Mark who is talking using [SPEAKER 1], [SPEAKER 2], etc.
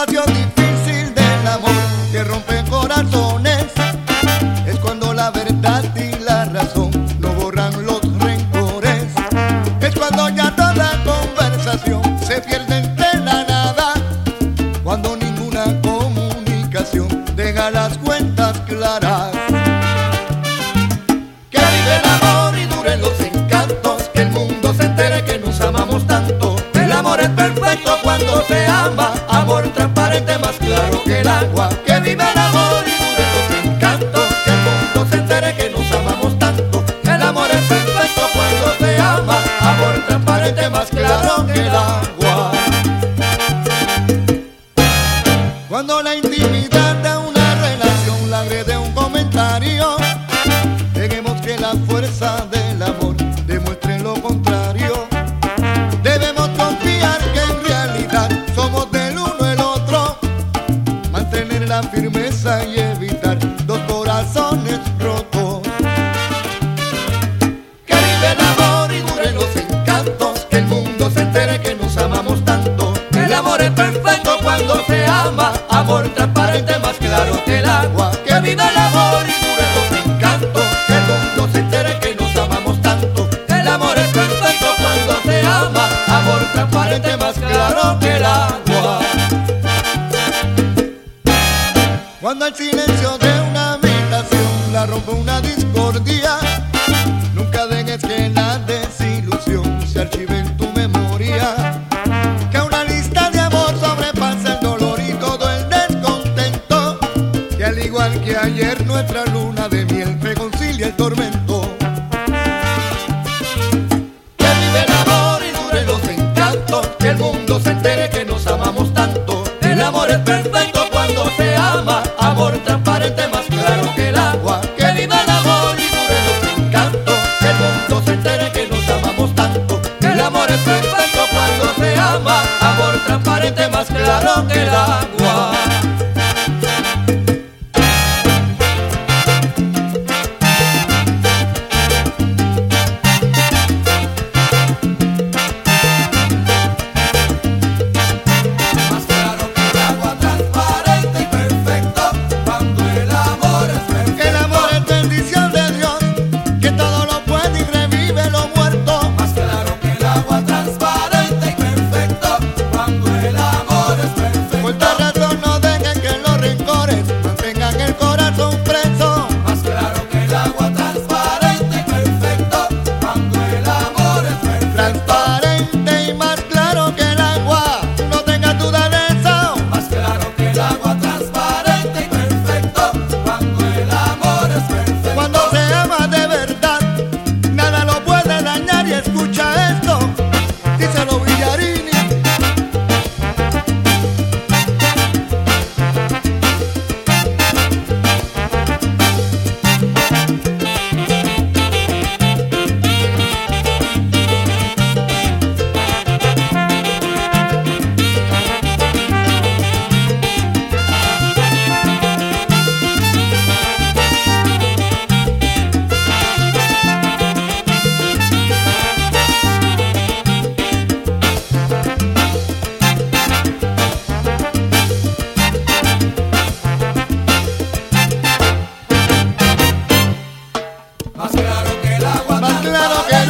[SPEAKER 1] situación difícil del amor que rompe corazones es cuando la verdad y la razón no borran los rencores. Es cuando ya toda conversación se pierde entre la nada. Cuando ninguna comunicación deja las cuentas claras. Que vive el amor y duren los encantos. Que el mundo se entere que nos amamos tanto. El amor es perfecto cuando se ama. Amor más claro que el agua. Que vive el amor y dure los encantos. Que el mundo se entere que nos amamos tanto. El amor es perfecto cuando se ama. Amor transparente más claro que el agua. Cuando la intimidad de una relación la agrede un comentario, dejemos que la fuerza transparente más claro que el agua. Que vive el amor y dure los encantos, que el mundo se entere que nos amamos tanto. El amor es perfecto cuando se ama, amor transparente más claro que el agua. Cuando el silencio de una habitación la rompe una discordia, nunca dejes que la desilusión se archive que ayer nuestra luna de miel reconcilia el tormento. Que vive el amor y dure los encantos. Que el mundo se entere que nos amamos tanto. El amor es perfecto cuando se ama. Amor transparente más claro que el agua. Que viva el amor y dure los encantos. Que el mundo se entere que nos amamos tanto. El amor es perfecto cuando se ama. Amor transparente más claro que el agua.
[SPEAKER 2] Más claro que